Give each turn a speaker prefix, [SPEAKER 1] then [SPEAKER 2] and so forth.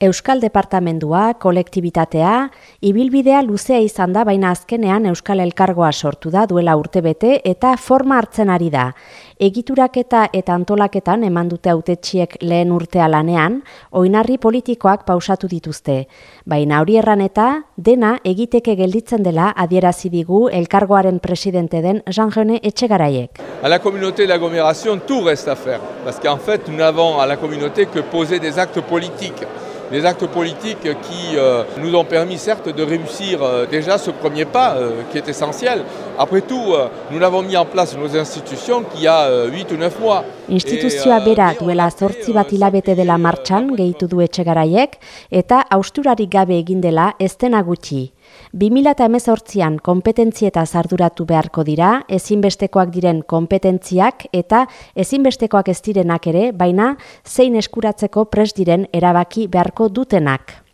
[SPEAKER 1] Euskal Departamendua, kolektibitatea, ibilbidea luzea izan da, baina azkenean Euskal Elkargoa sortu da duela urtebete eta forma hartzen ari da. Egituraketa eta antolaketan eman dute autetxiek lehen urtea lanean, oinarri politikoak pausatu dituzte. Baina hori erran eta dena egiteke gelditzen dela adierazi digu Elkargoaren presidente den Jean-René Etxegaraiek.
[SPEAKER 2] A la communauté de l'agglomération, tout reste à faire. Parce qu'en fait, nous n'avons à la communauté que poser des actes politiques. Des actes politiques qui euh, nous ont permis certes de réussir euh, déjà ce premier pas euh, qui est essentiel. Après tout, nous l'avons mis en place nos institutions qui a 8 ou 9 mois.
[SPEAKER 1] Instituzioa bera duela zortzi bat hilabete dela martxan gehitu du etxegaraiek eta austurarik gabe egin dela ez dena gutxi. 2018an kompetentzieta zarduratu beharko dira, ezinbestekoak diren kompetentziak eta ezinbestekoak ez direnak ere, baina zein eskuratzeko pres diren erabaki beharko dutenak.